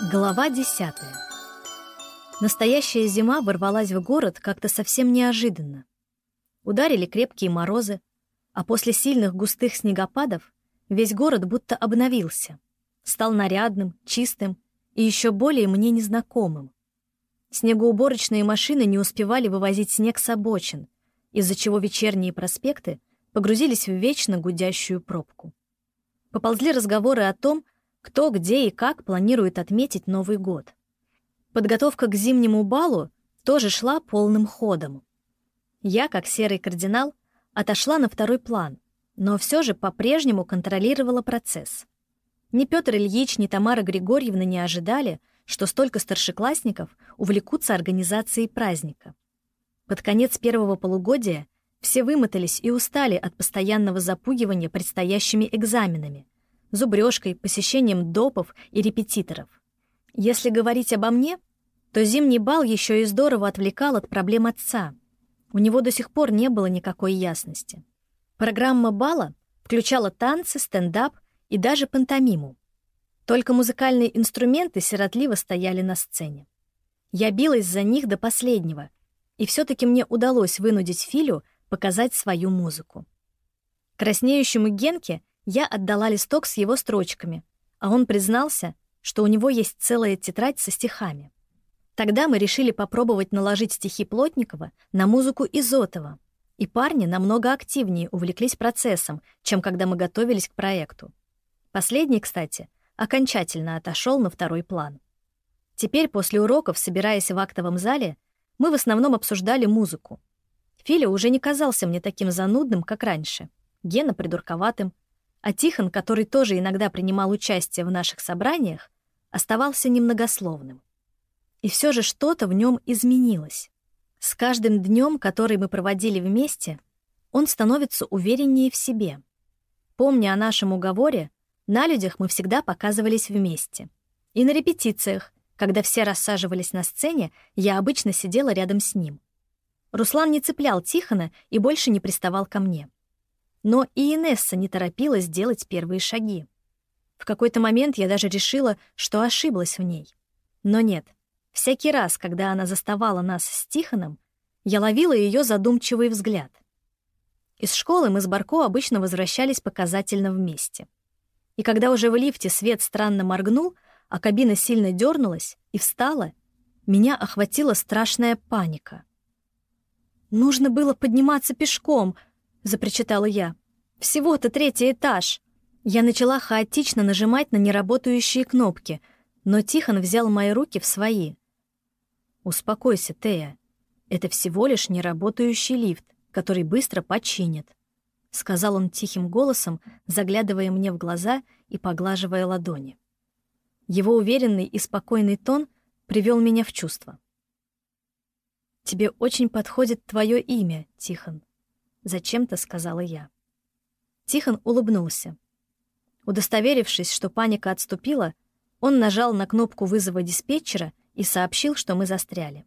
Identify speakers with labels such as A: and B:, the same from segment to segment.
A: Глава десятая. Настоящая зима ворвалась в город как-то совсем неожиданно. Ударили крепкие морозы, а после сильных густых снегопадов весь город будто обновился, стал нарядным, чистым и еще более мне незнакомым. Снегоуборочные машины не успевали вывозить снег с обочин, из-за чего вечерние проспекты погрузились в вечно гудящую пробку. Поползли разговоры о том, кто, где и как планирует отметить Новый год. Подготовка к зимнему балу тоже шла полным ходом. Я, как серый кардинал, отошла на второй план, но все же по-прежнему контролировала процесс. Ни Петр Ильич, ни Тамара Григорьевна не ожидали, что столько старшеклассников увлекутся организацией праздника. Под конец первого полугодия все вымотались и устали от постоянного запугивания предстоящими экзаменами, зубрежкой, посещением допов и репетиторов. Если говорить обо мне, то зимний бал еще и здорово отвлекал от проблем отца. У него до сих пор не было никакой ясности. Программа бала включала танцы, стендап и даже пантомиму. Только музыкальные инструменты сиротливо стояли на сцене. Я билась за них до последнего, и все таки мне удалось вынудить Филю показать свою музыку. Краснеющему Генке я отдала листок с его строчками, а он признался, что у него есть целая тетрадь со стихами. Тогда мы решили попробовать наложить стихи Плотникова на музыку Изотова, и парни намного активнее увлеклись процессом, чем когда мы готовились к проекту. Последний, кстати, окончательно отошел на второй план. Теперь, после уроков, собираясь в актовом зале, мы в основном обсуждали музыку. Филя уже не казался мне таким занудным, как раньше. Гена — придурковатым, а Тихон, который тоже иногда принимал участие в наших собраниях, оставался немногословным. И все же что-то в нем изменилось. С каждым днем, который мы проводили вместе, он становится увереннее в себе. Помня о нашем уговоре, на людях мы всегда показывались вместе. И на репетициях, когда все рассаживались на сцене, я обычно сидела рядом с ним. Руслан не цеплял Тихона и больше не приставал ко мне. Но и Инесса не торопилась делать первые шаги. В какой-то момент я даже решила, что ошиблась в ней. Но нет. Всякий раз, когда она заставала нас с Тихоном, я ловила ее задумчивый взгляд. Из школы мы с Барко обычно возвращались показательно вместе. И когда уже в лифте свет странно моргнул, а кабина сильно дернулась и встала, меня охватила страшная паника. «Нужно было подниматься пешком», запричитала я. «Всего-то третий этаж!» Я начала хаотично нажимать на неработающие кнопки, но Тихон взял мои руки в свои. «Успокойся, Тея. Это всего лишь неработающий лифт, который быстро починят», — сказал он тихим голосом, заглядывая мне в глаза и поглаживая ладони. Его уверенный и спокойный тон привел меня в чувство. «Тебе очень подходит твое имя, Тихон», Зачем-то сказала я. Тихон улыбнулся. Удостоверившись, что паника отступила, он нажал на кнопку вызова диспетчера и сообщил, что мы застряли.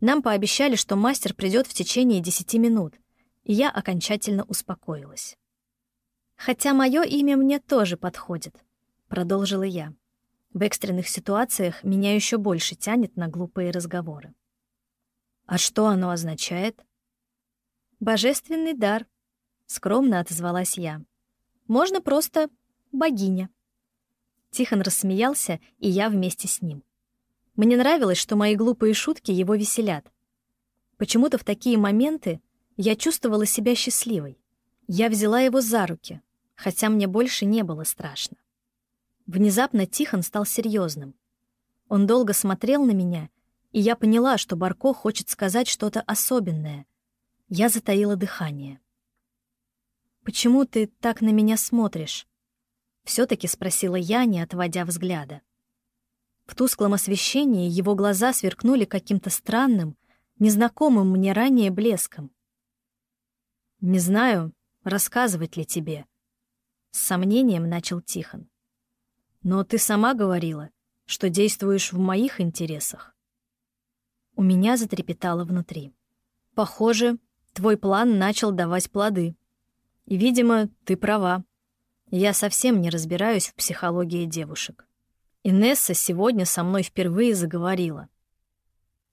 A: Нам пообещали, что мастер придет в течение десяти минут, и я окончательно успокоилась. «Хотя мое имя мне тоже подходит», — продолжила я. В экстренных ситуациях меня еще больше тянет на глупые разговоры. «А что оно означает?» «Божественный дар», — скромно отозвалась я. «Можно просто богиня». Тихон рассмеялся, и я вместе с ним. Мне нравилось, что мои глупые шутки его веселят. Почему-то в такие моменты я чувствовала себя счастливой. Я взяла его за руки, хотя мне больше не было страшно. Внезапно Тихон стал серьезным. Он долго смотрел на меня, и я поняла, что Барко хочет сказать что-то особенное — я затаила дыхание. «Почему ты так на меня смотришь?» Все-таки спросила я, не отводя взгляда. В тусклом освещении его глаза сверкнули каким-то странным, незнакомым мне ранее блеском. «Не знаю, рассказывать ли тебе», — с сомнением начал Тихон. «Но ты сама говорила, что действуешь в моих интересах». У меня затрепетало внутри. Похоже, Твой план начал давать плоды. И, видимо, ты права. Я совсем не разбираюсь в психологии девушек. Инесса сегодня со мной впервые заговорила.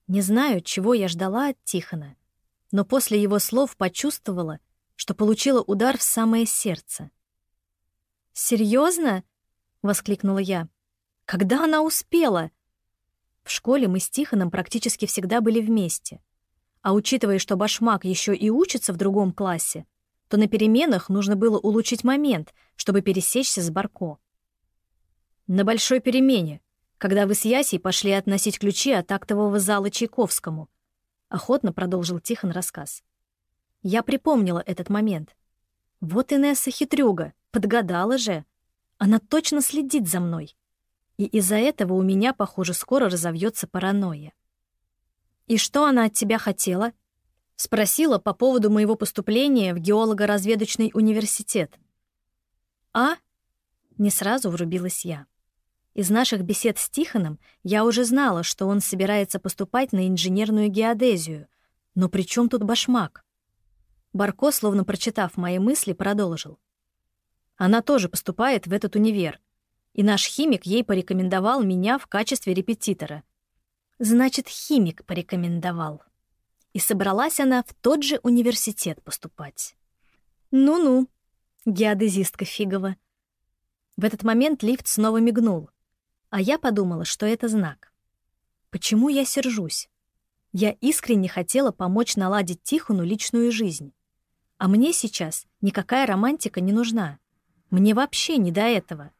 A: Не знаю, чего я ждала от Тихона, но после его слов почувствовала, что получила удар в самое сердце. «Серьезно?» — воскликнула я. «Когда она успела?» В школе мы с Тихоном практически всегда были вместе. А учитывая, что Башмак еще и учится в другом классе, то на переменах нужно было улучшить момент, чтобы пересечься с Барко. На большой перемене, когда вы с Ясей пошли относить ключи от актового зала Чайковскому, охотно продолжил Тихон рассказ. Я припомнила этот момент. Вот Инесса хитрюга, подгадала же. Она точно следит за мной. И из-за этого у меня, похоже, скоро разовьется паранойя. «И что она от тебя хотела?» Спросила по поводу моего поступления в геолого-разведочный университет. «А?» Не сразу врубилась я. Из наших бесед с Тихоном я уже знала, что он собирается поступать на инженерную геодезию. Но при чем тут башмак? Барко, словно прочитав мои мысли, продолжил. Она тоже поступает в этот универ. И наш химик ей порекомендовал меня в качестве репетитора. Значит, химик порекомендовал и собралась она в тот же университет поступать. Ну-ну, геодезистка фигова. В этот момент лифт снова мигнул, а я подумала, что это знак. Почему я сержусь? Я искренне хотела помочь наладить Тихону личную жизнь. А мне сейчас никакая романтика не нужна. Мне вообще не до этого.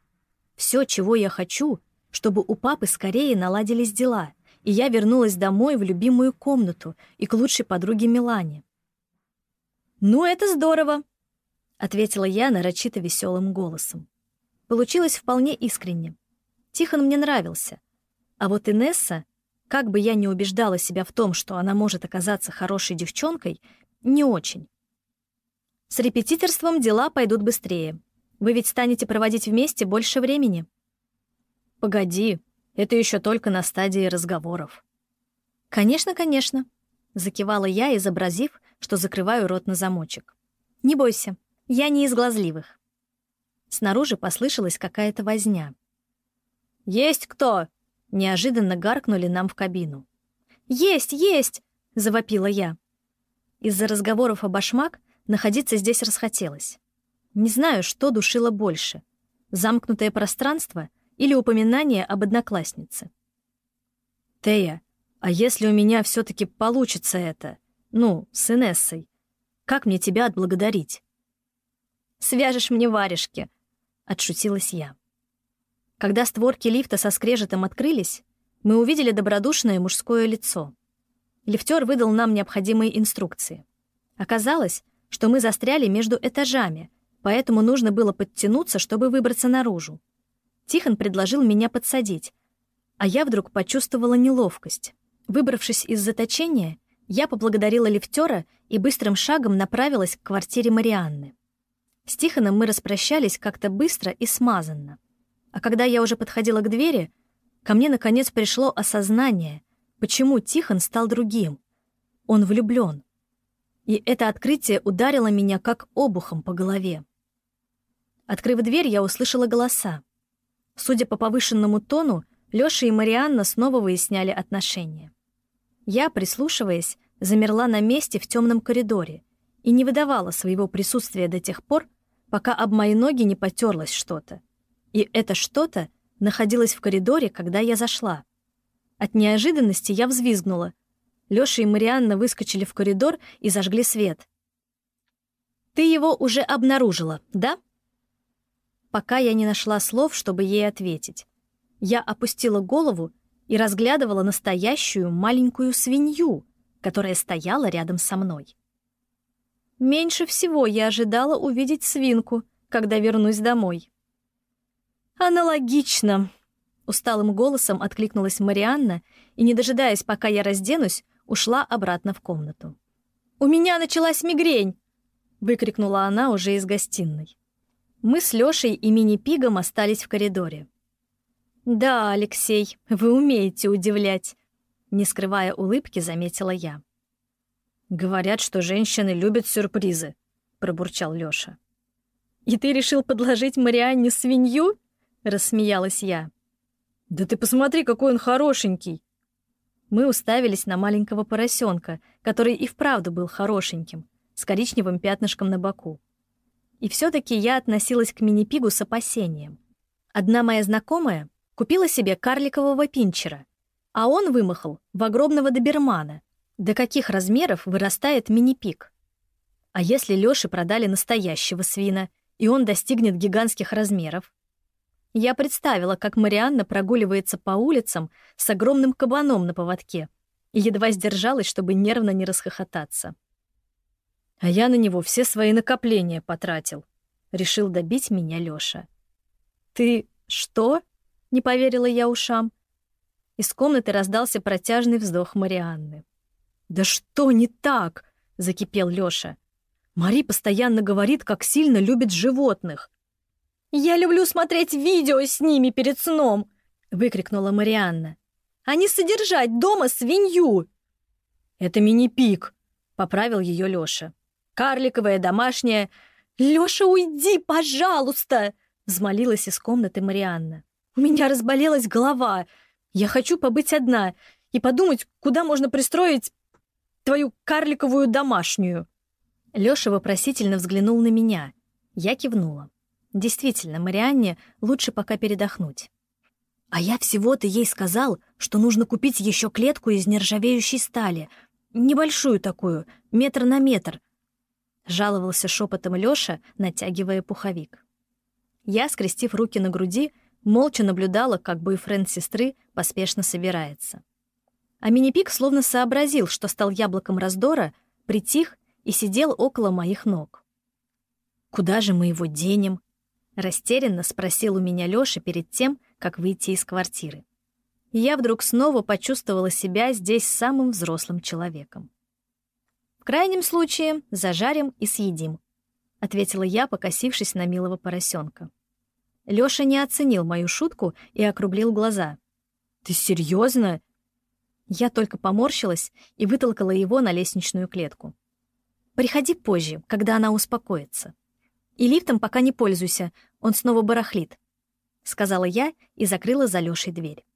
A: Все, чего я хочу, чтобы у папы скорее наладились дела — и я вернулась домой в любимую комнату и к лучшей подруге Милане. «Ну, это здорово!» — ответила я нарочито веселым голосом. Получилось вполне искренне. Тихон мне нравился. А вот Инесса, как бы я ни убеждала себя в том, что она может оказаться хорошей девчонкой, не очень. С репетиторством дела пойдут быстрее. Вы ведь станете проводить вместе больше времени. Погоди, это еще только на стадии разговоров. «Конечно, конечно», — закивала я, изобразив, что закрываю рот на замочек. «Не бойся, я не из глазливых». Снаружи послышалась какая-то возня. «Есть кто?» — неожиданно гаркнули нам в кабину. «Есть, есть!» — завопила я. Из-за разговоров о башмак находиться здесь расхотелось. Не знаю, что душило больше — замкнутое пространство — или упоминание об однокласснице. «Тея, а если у меня все-таки получится это? Ну, с Инессой. Как мне тебя отблагодарить?» «Свяжешь мне варежки», — отшутилась я. Когда створки лифта со скрежетом открылись, мы увидели добродушное мужское лицо. Лифтер выдал нам необходимые инструкции. Оказалось, что мы застряли между этажами, поэтому нужно было подтянуться, чтобы выбраться наружу. Тихон предложил меня подсадить, а я вдруг почувствовала неловкость. Выбравшись из заточения, я поблагодарила лифтера и быстрым шагом направилась к квартире Марианны. С Тихоном мы распрощались как-то быстро и смазанно. А когда я уже подходила к двери, ко мне наконец пришло осознание, почему Тихон стал другим. Он влюблен. И это открытие ударило меня как обухом по голове. Открыв дверь, я услышала голоса. Судя по повышенному тону, Лёша и Марианна снова выясняли отношения. Я, прислушиваясь, замерла на месте в темном коридоре и не выдавала своего присутствия до тех пор, пока об мои ноги не потерлось что-то. И это что-то находилось в коридоре, когда я зашла. От неожиданности я взвизгнула. Лёша и Марианна выскочили в коридор и зажгли свет. «Ты его уже обнаружила, да?» Пока я не нашла слов, чтобы ей ответить. Я опустила голову и разглядывала настоящую маленькую свинью, которая стояла рядом со мной. Меньше всего я ожидала увидеть свинку, когда вернусь домой. «Аналогично», — усталым голосом откликнулась Марианна и, не дожидаясь, пока я разденусь, ушла обратно в комнату. «У меня началась мигрень!» — выкрикнула она уже из гостиной. Мы с Лёшей и мини-пигом остались в коридоре. «Да, Алексей, вы умеете удивлять», — не скрывая улыбки, заметила я. «Говорят, что женщины любят сюрпризы», — пробурчал Лёша. «И ты решил подложить Марианне свинью?» — рассмеялась я.
B: «Да ты посмотри, какой он хорошенький!»
A: Мы уставились на маленького поросенка, который и вправду был хорошеньким, с коричневым пятнышком на боку. И все таки я относилась к мини-пигу с опасением. Одна моя знакомая купила себе карликового пинчера, а он вымахал в огромного добермана. До каких размеров вырастает мини-пиг? А если Лёше продали настоящего свина, и он достигнет гигантских размеров? Я представила, как Марианна прогуливается по улицам с огромным кабаном на поводке и едва сдержалась, чтобы нервно не расхохотаться.
B: А я на него все свои накопления потратил. Решил добить меня Лёша.
A: «Ты что?» — не поверила я ушам. Из комнаты раздался протяжный вздох Марианны.
B: «Да что не так?» — закипел Лёша. «Мари постоянно говорит, как сильно любит животных».
A: «Я люблю смотреть видео с ними перед сном!» — выкрикнула Марианна. «А не содержать дома свинью!»
B: «Это мини-пик», — поправил ее Лёша. «Карликовая, домашняя...»
A: «Лёша, уйди, пожалуйста!» — взмолилась из комнаты Марианна. «У меня разболелась голова. Я хочу побыть одна и подумать, куда можно пристроить твою карликовую домашнюю». Лёша вопросительно взглянул на меня. Я кивнула. Действительно, Марианне лучше пока передохнуть. А я всего-то ей сказал, что нужно купить еще клетку из нержавеющей стали, небольшую такую, метр на метр. Жаловался шепотом Лёша, натягивая пуховик. Я, скрестив руки на груди, молча наблюдала, как бойфренд сестры поспешно собирается. А Минипик словно сообразил, что стал яблоком раздора, притих и сидел около моих ног. «Куда же мы его денем?» Растерянно спросил у меня Лёша перед тем, как выйти из квартиры. Я вдруг снова почувствовала себя здесь самым взрослым человеком. «В крайнем случае зажарим и съедим», — ответила я, покосившись на милого поросенка. Лёша не оценил мою шутку и округлил глаза. «Ты серьезно? Я только поморщилась и вытолкала его на лестничную клетку. «Приходи позже, когда она успокоится». И лифтом пока не пользуйся, он снова барахлит», — сказала я и закрыла за Лёшей дверь.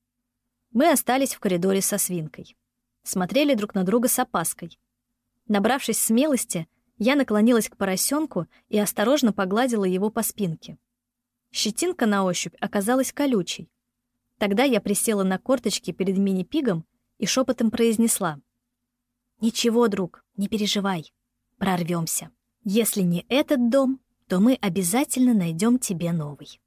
A: Мы остались в коридоре со свинкой. Смотрели друг на друга с опаской. Набравшись смелости, я наклонилась к поросенку и осторожно погладила его по спинке. Щетинка на ощупь оказалась колючей. Тогда я присела на корточки перед мини-пигом и шепотом произнесла. «Ничего, друг, не переживай. Прорвемся. Если не этот дом, то мы обязательно найдем тебе новый».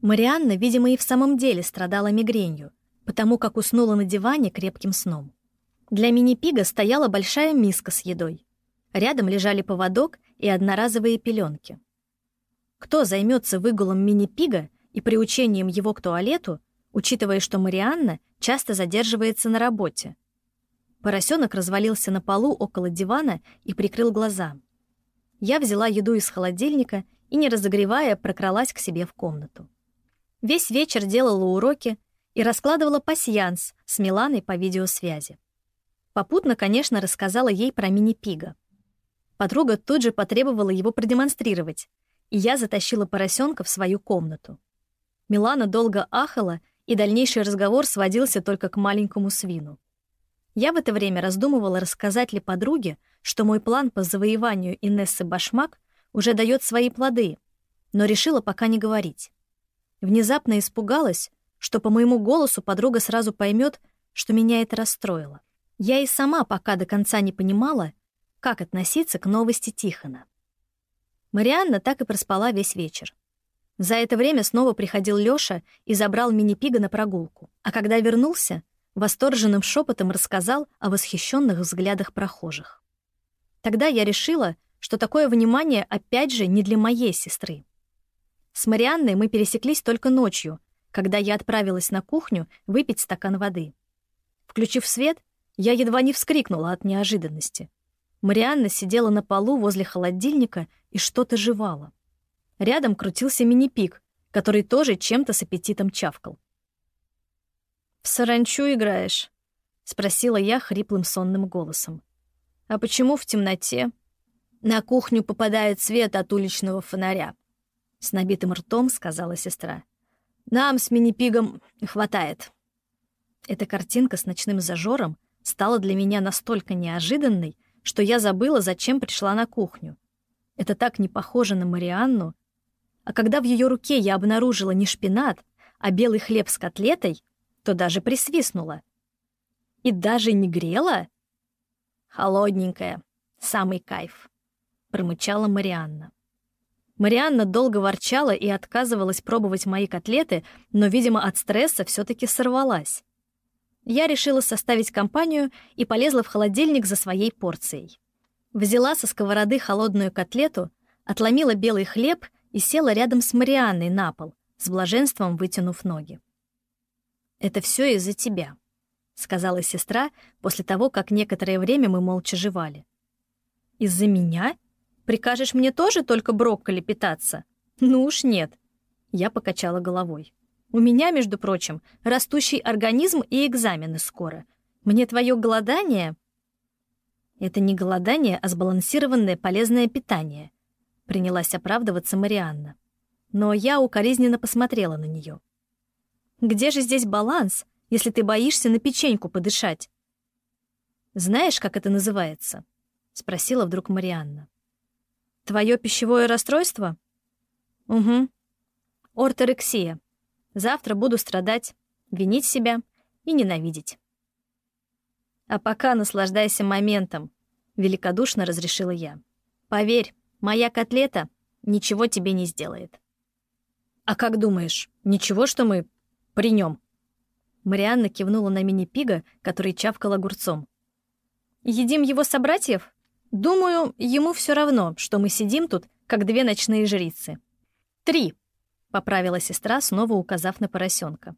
A: Марианна, видимо, и в самом деле страдала мигренью, потому как уснула на диване крепким сном. Для мини-пига стояла большая миска с едой. Рядом лежали поводок и одноразовые пеленки. Кто займется выгулом мини-пига и приучением его к туалету, учитывая, что Марианна часто задерживается на работе? Поросенок развалился на полу около дивана и прикрыл глаза — я взяла еду из холодильника и, не разогревая, прокралась к себе в комнату. Весь вечер делала уроки и раскладывала пасьянс с Миланой по видеосвязи. Попутно, конечно, рассказала ей про мини-пига. Подруга тут же потребовала его продемонстрировать, и я затащила поросенка в свою комнату. Милана долго ахала, и дальнейший разговор сводился только к маленькому свину. Я в это время раздумывала, рассказать ли подруге, что мой план по завоеванию Инессы Башмак уже дает свои плоды, но решила пока не говорить. Внезапно испугалась, что по моему голосу подруга сразу поймет, что меня это расстроило. Я и сама пока до конца не понимала, как относиться к новости Тихона. Марианна так и проспала весь вечер. За это время снова приходил Лёша и забрал мини-пига на прогулку. А когда вернулся, восторженным шепотом рассказал о восхищенных взглядах прохожих. Тогда я решила, что такое внимание опять же не для моей сестры. С Марианной мы пересеклись только ночью, когда я отправилась на кухню выпить стакан воды. Включив свет, я едва не вскрикнула от неожиданности. Марианна сидела на полу возле холодильника и что-то жевала. Рядом крутился мини-пик, который тоже чем-то с аппетитом чавкал.
B: «В саранчу играешь?» — спросила я хриплым сонным голосом. А почему в темноте? На кухню попадает свет от уличного фонаря. С набитым ртом сказала сестра. Нам с мини-пигом хватает». Эта картинка с ночным зажором стала для меня настолько неожиданной, что я забыла, зачем пришла на кухню. Это так не похоже на Марианну. А когда в ее руке я обнаружила не шпинат, а белый хлеб с котлетой, то даже присвистнула. И даже не грела? Холодненькая, самый кайф, промычала Марианна. Марианна долго ворчала и отказывалась пробовать мои котлеты, но, видимо, от стресса все таки сорвалась. Я решила составить компанию и полезла в холодильник за своей порцией. Взяла со сковороды холодную котлету, отломила белый хлеб и села рядом с Марианной на пол, с блаженством вытянув ноги. «Это все из-за тебя», — сказала сестра после того, как некоторое время мы молча жевали. «Из-за меня? Прикажешь мне тоже только брокколи питаться? Ну уж нет». Я покачала головой. «У меня, между прочим, растущий организм и экзамены скоро. Мне твое голодание...» «Это не голодание, а сбалансированное полезное питание», — принялась оправдываться Марианна но я укоризненно посмотрела на нее. «Где же здесь баланс, если ты боишься на печеньку подышать?» «Знаешь, как это называется?» — спросила вдруг Марианна. «Твое пищевое расстройство?» «Угу. Орторексия. Завтра буду страдать, винить себя и ненавидеть». «А пока наслаждайся моментом», — великодушно разрешила я. «Поверь, моя котлета ничего тебе не сделает». «А как думаешь, ничего, что мы при нем?» Марианна кивнула на мини-пига, который чавкал огурцом. «Едим его собратьев? Думаю, ему все равно, что мы сидим тут, как две ночные жрицы». «Три», — поправила сестра, снова указав на поросенка.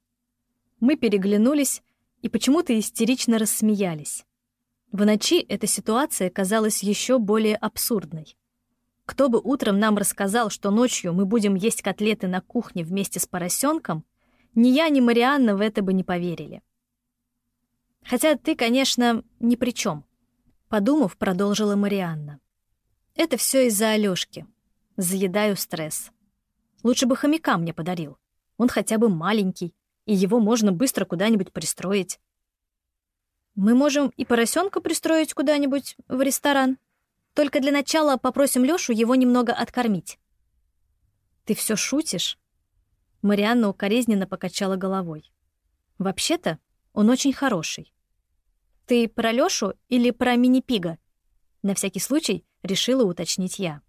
B: Мы переглянулись и почему-то истерично рассмеялись. В ночи эта ситуация казалась еще более абсурдной. Кто бы утром нам рассказал, что ночью мы будем есть котлеты на кухне вместе с поросенком, ни я, ни Марианна в это бы не поверили. Хотя ты, конечно, ни при чем. Подумав, продолжила Марианна. Это все из-за Алёшки. Заедаю стресс. Лучше бы хомяка мне подарил. Он хотя бы маленький, и его можно быстро куда-нибудь пристроить. Мы можем и поросенка пристроить куда-нибудь в ресторан, только для начала попросим Лёшу его немного откормить». «Ты все шутишь?» Марианна укоризненно покачала головой. «Вообще-то он очень хороший. Ты про Лёшу или про мини-пига?» На всякий случай решила уточнить я.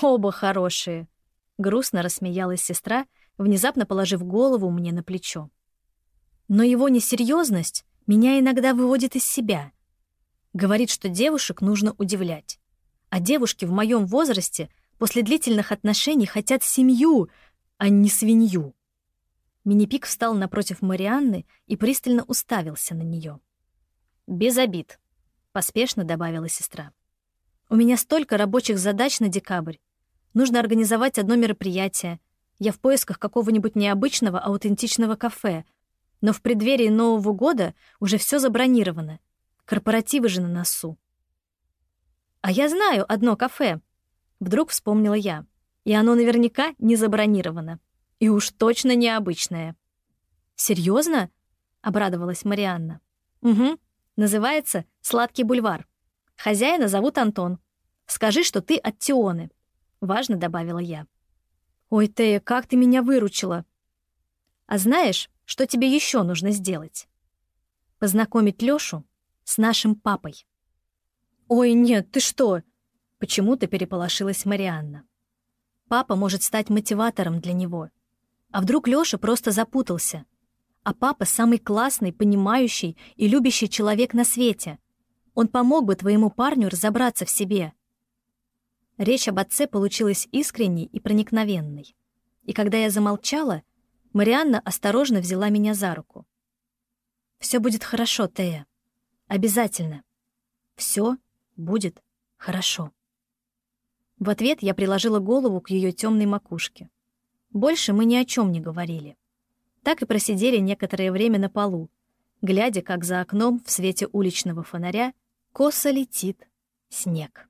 B: «Оба хорошие», — грустно рассмеялась сестра, внезапно положив голову мне на плечо. «Но его несерьезность меня иногда выводит из себя. Говорит, что девушек нужно удивлять. А девушки в моем возрасте после длительных отношений хотят семью, а не свинью. Минипик встал напротив Марианны и пристально уставился на нее. «Без обид», — поспешно добавила сестра. «У меня столько рабочих задач на декабрь. Нужно организовать одно мероприятие. Я в поисках какого-нибудь необычного, аутентичного кафе. Но в преддверии Нового года уже все забронировано — Корпоративы же на носу. «А я знаю одно кафе», — вдруг вспомнила я. «И оно наверняка не забронировано. И уж точно необычное». «Серьезно?» — обрадовалась Марианна. «Угу. Называется «Сладкий бульвар». Хозяина зовут Антон. Скажи, что ты от Тионы», — важно добавила я. «Ой, Тея, как ты меня выручила!» «А знаешь, что тебе еще нужно сделать?» «Познакомить Лёшу с нашим папой. «Ой, нет, ты что?» Почему-то переполошилась Марианна. Папа может стать мотиватором для него. А вдруг Лёша просто запутался? А папа самый классный, понимающий и любящий человек на свете. Он помог бы твоему парню разобраться в себе. Речь об отце получилась искренней и проникновенной. И когда я замолчала, Марианна осторожно взяла меня за руку. «Все будет хорошо, Тея. Обязательно. Все будет хорошо. В ответ я приложила голову к ее темной макушке. Больше мы ни о чем не говорили. Так и просидели некоторое время на полу, глядя, как за окном в свете уличного фонаря косо летит снег.